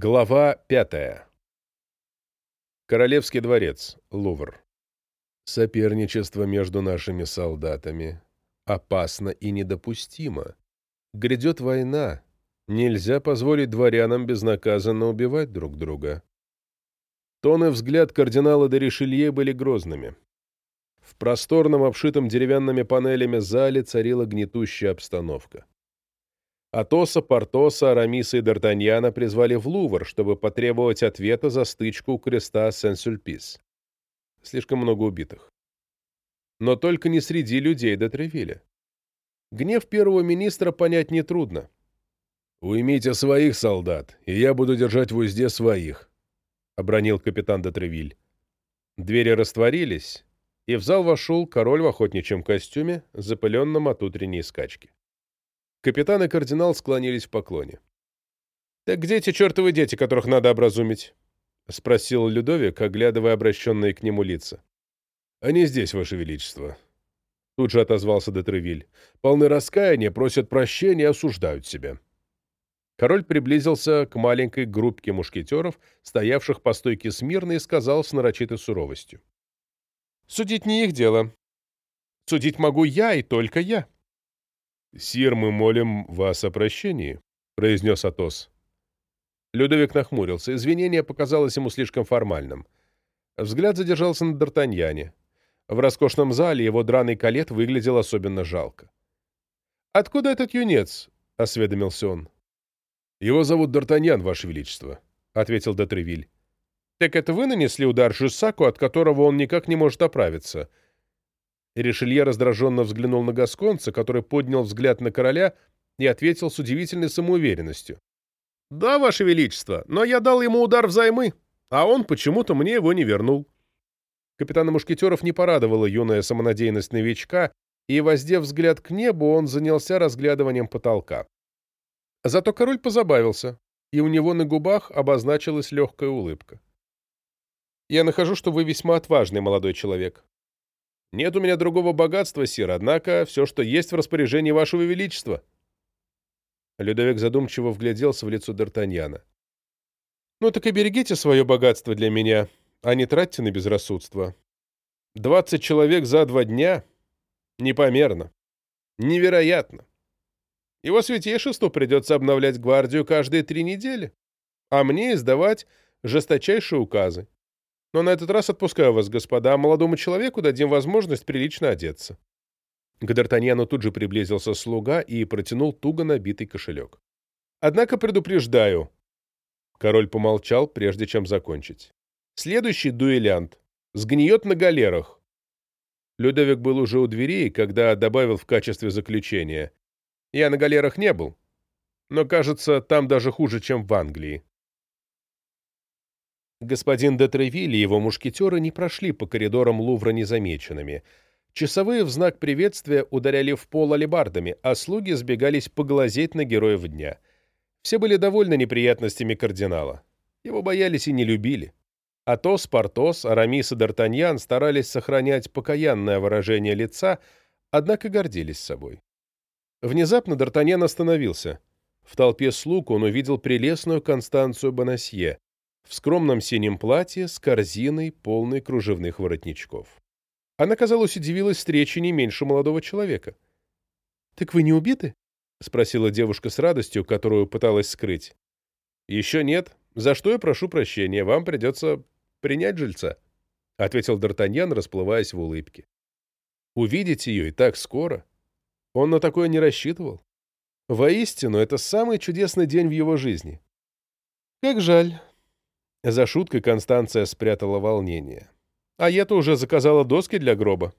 Глава пятая. Королевский дворец, Лувр. Соперничество между нашими солдатами опасно и недопустимо. Грядет война. Нельзя позволить дворянам безнаказанно убивать друг друга. Тон и взгляд кардинала де Ришелье были грозными. В просторном, обшитом деревянными панелями зале царила гнетущая обстановка. Атоса, Портоса, Арамиса и Д'Артаньяна призвали в Лувр, чтобы потребовать ответа за стычку у креста Сен-Сюльпис. Слишком много убитых. Но только не среди людей до. Гнев первого министра понять нетрудно. «Уймите своих солдат, и я буду держать в узде своих», — обронил капитан де. Двери растворились, и в зал вошел король в охотничьем костюме, запыленном от утренней скачки. Капитан и кардинал склонились в поклоне. «Так где те чертовы дети, которых надо образумить?» — спросил Людовик, оглядывая обращенные к нему лица. «Они здесь, Ваше Величество». Тут же отозвался Детревиль. «Полны раскаяния, просят прощения и осуждают себя». Король приблизился к маленькой группке мушкетеров, стоявших по стойке смирно, и сказал с нарочитой суровостью. «Судить не их дело. Судить могу я и только я». «Сир, мы молим вас о прощении», — произнес Атос. Людовик нахмурился. Извинение показалось ему слишком формальным. Взгляд задержался на Д'Артаньяне. В роскошном зале его драный калет выглядел особенно жалко. «Откуда этот юнец?» — осведомился он. «Его зовут Д'Артаньян, Ваше Величество», — ответил Дотревиль. «Так это вы нанесли удар Жюссаку, от которого он никак не может оправиться?» Ришелье раздраженно взглянул на Гасконца, который поднял взгляд на короля и ответил с удивительной самоуверенностью. «Да, Ваше Величество, но я дал ему удар взаймы, а он почему-то мне его не вернул». Капитана Мушкетеров не порадовала юная самонадеянность новичка, и, воздев взгляд к небу, он занялся разглядыванием потолка. Зато король позабавился, и у него на губах обозначилась легкая улыбка. «Я нахожу, что вы весьма отважный молодой человек. Нет у меня другого богатства, сир, однако все, что есть в распоряжении вашего величества». Людовик задумчиво вгляделся в лицо Д'Артаньяна. «Ну так и берегите свое богатство для меня, а не тратьте на безрассудство. Двадцать человек за два дня — непомерно. Невероятно. Его святейшеству придется обновлять гвардию каждые три недели, а мне издавать жесточайшие указы. Но на этот раз отпускаю вас, господа, а молодому человеку дадим возможность прилично одеться». К Д'Артаньяну тут же приблизился слуга и протянул туго набитый кошелек. «Однако предупреждаю». Король помолчал, прежде чем закончить. «Следующий дуэлянт сгниет на галерах». Людовик был уже у дверей, когда добавил в качестве заключения. «Я на галерах не был, но, кажется, там даже хуже, чем в Англии». Господин де Тревиль и его мушкетеры не прошли по коридорам Лувра незамеченными. Часовые в знак приветствия ударяли в пол алебардами, а слуги сбегались поглазеть на героев дня. Все были довольны неприятностями кардинала. Его боялись и не любили. Атос, Портос, Арамис и Д'Артаньян старались сохранять покаянное выражение лица, однако гордились собой. Внезапно Д'Артаньян остановился. В толпе слуг он увидел прелестную Констанцию Бонасье в скромном синем платье с корзиной, полной кружевных воротничков. Она, казалось, удивилась встрече не меньше молодого человека. «Так вы не убиты?» — спросила девушка с радостью, которую пыталась скрыть. «Еще нет. За что я прошу прощения. Вам придется принять жильца», — ответил Д'Артаньян, расплываясь в улыбке. «Увидеть ее и так скоро. Он на такое не рассчитывал. Воистину, это самый чудесный день в его жизни. Как жаль, за шуткой Констанция спрятала волнение. А я-то уже заказала доски для гроба.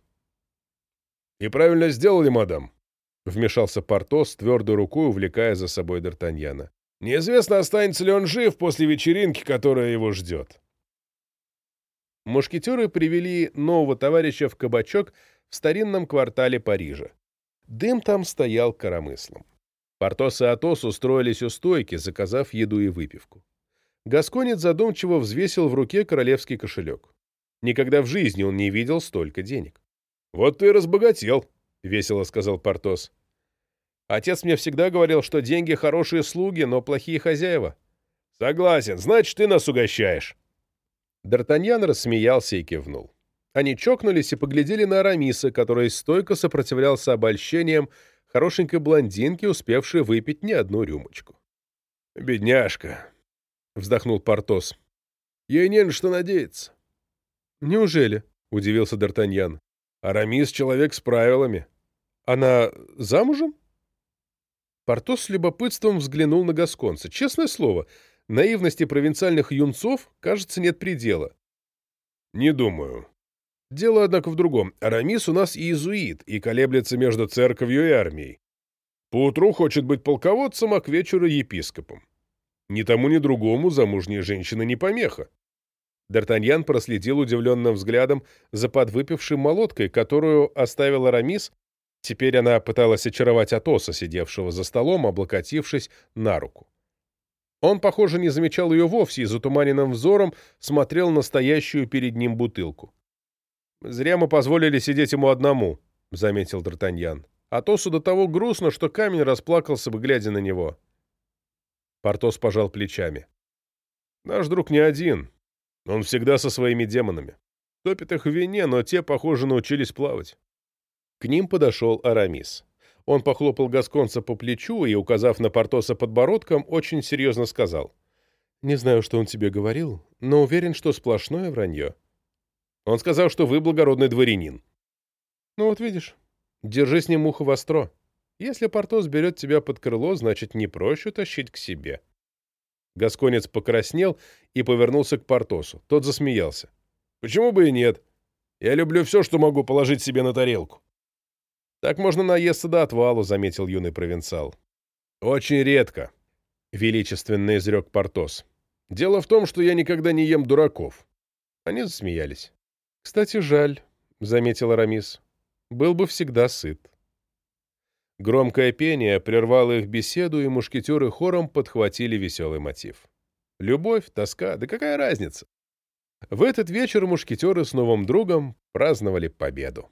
«И правильно сделали, мадам», — вмешался Портос, твердой рукой увлекая за собой Д'Артаньяна. «Неизвестно, останется ли он жив после вечеринки, которая его ждет». Мушкетеры привели нового товарища в кабачок в старинном квартале Парижа. Дым там стоял коромыслом. Портос и Атос устроились у стойки, заказав еду и выпивку. Гасконец задумчиво взвесил в руке королевский кошелек. Никогда в жизни он не видел столько денег. «Вот ты разбогател», — весело сказал Портос. «Отец мне всегда говорил, что деньги — хорошие слуги, но плохие хозяева. «Согласен, значит, ты нас угощаешь». Д'Артаньян рассмеялся и кивнул. Они чокнулись и поглядели на Арамиса, который стойко сопротивлялся обольщениям хорошенькой блондинки, успевшей выпить не одну рюмочку. «Бедняжка», — вздохнул Портос. «Ей не на что надеяться». «Неужели?» — удивился Д'Артаньян. «Арамис — человек с правилами. Она замужем?» Портос с любопытством взглянул на Гасконца. Честное слово, наивности провинциальных юнцов, кажется, нет предела. «Не думаю», Дело, однако, в другом. Арамис у нас иезуит и колеблется между церковью и армией. Поутру хочет быть полководцем, а к вечеру — епископом. Ни тому, ни другому замужняя женщина не помеха. Д'Артаньян проследил удивленным взглядом за подвыпившей молоткой, которую оставил Арамис. Теперь она пыталась очаровать Атоса, сидевшего за столом, облокотившись на руку. Он, похоже, не замечал ее вовсе и затуманенным взором смотрел на стоящую перед ним бутылку. «Зря мы позволили сидеть ему одному», — заметил Д'Артаньян. «Атосу до того грустно, что камень расплакался бы, глядя на него». Портос пожал плечами. «Наш друг не один. Он всегда со своими демонами. Топит их в вине, но те, похоже, научились плавать». К ним подошел Арамис. Он похлопал Гасконца по плечу и, указав на Портоса подбородком, очень серьезно сказал. «Не знаю, что он тебе говорил, но уверен, что сплошное вранье». Он сказал, что вы благородный дворянин. Ну вот видишь, держи с ним ухо востро. Если Портос берет тебя под крыло, значит, не проще тащить к себе. Гасконец покраснел и повернулся к Портосу. Тот засмеялся. Почему бы и нет? Я люблю все, что могу положить себе на тарелку. Так можно наесться до отвала, заметил юный провинциал. Очень редко, величественно изрек Портос. Дело в том, что я никогда не ем дураков. Они засмеялись. «Кстати, жаль», — заметил Арамис. «Был бы всегда сыт». Громкое пение прервало их беседу, и мушкетеры хором подхватили веселый мотив. Любовь, тоска, да какая разница? В этот вечер мушкетеры с новым другом праздновали победу.